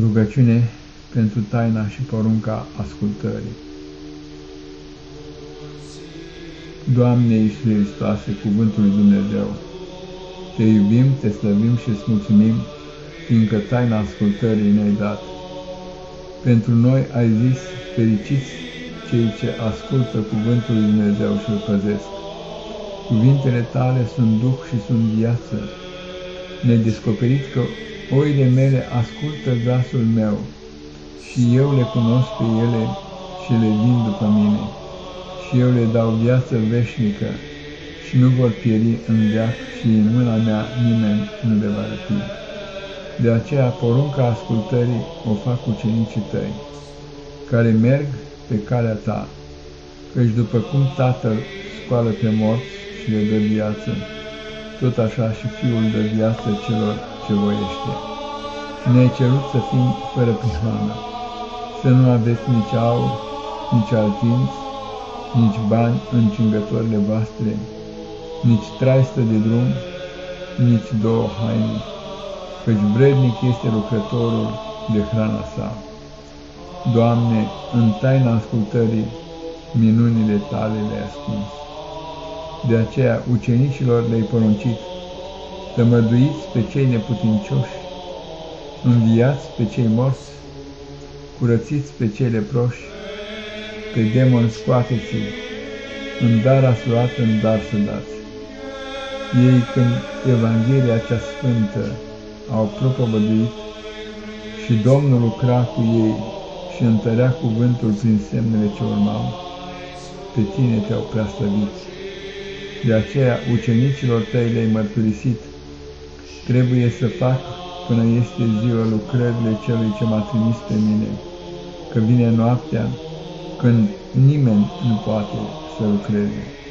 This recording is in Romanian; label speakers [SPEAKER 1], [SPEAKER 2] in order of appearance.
[SPEAKER 1] Rugăciune pentru taina și porunca ascultării. Doamne Iisuse Hristoase, Cuvântul lui Dumnezeu, Te iubim, Te slăvim și îți mulțumim, fiindcă taina ascultării ne-ai dat. Pentru noi ai zis, fericiți cei ce ascultă Cuvântul lui Dumnezeu și îl păzesc. Cuvintele Tale sunt Duh și sunt viață. Ne descoperit că Oile mele ascultă glasul meu și eu le cunosc pe ele și le vin după mine și eu le dau viață veșnică și nu vor pieri în veac și în mâna mea nimeni nu le va răpi. De aceea porunca ascultării o fac ucenicii tăi, care merg pe calea ta, căci după cum Tatăl scoală pe morți și le dă viață, tot așa și Fiul dă viață celor ce voiește. Ne-ai cerut să fim fără prihană, să nu aveți nici aur, nici altinți, nici bani în cingătorile voastre, nici traistă de drum, nici două haine, căci vrednic este lucrătorul de hrana sa. Doamne, în taina ascultării, minunile tale le-ai ascuns. De aceea ucenicilor le-ai poruncit, tămăduiți pe cei neputincioși, înviați pe cei morți, curățiți pe cei leproși, pe demon scoateți în dar ați luat, în dar să dați. Ei, când Evanghelia cea sfântă au propovăduit și Domnul lucra cu ei și întărea cuvântul prin semnele ce urmau, pe tine te-au preaslăvit. De aceea ucenicilor tăi le-ai mărturisit, trebuie să fac până este ziua lucrările celui ce m-a trimis pe mine, că vine noaptea când nimeni nu poate să lucreze.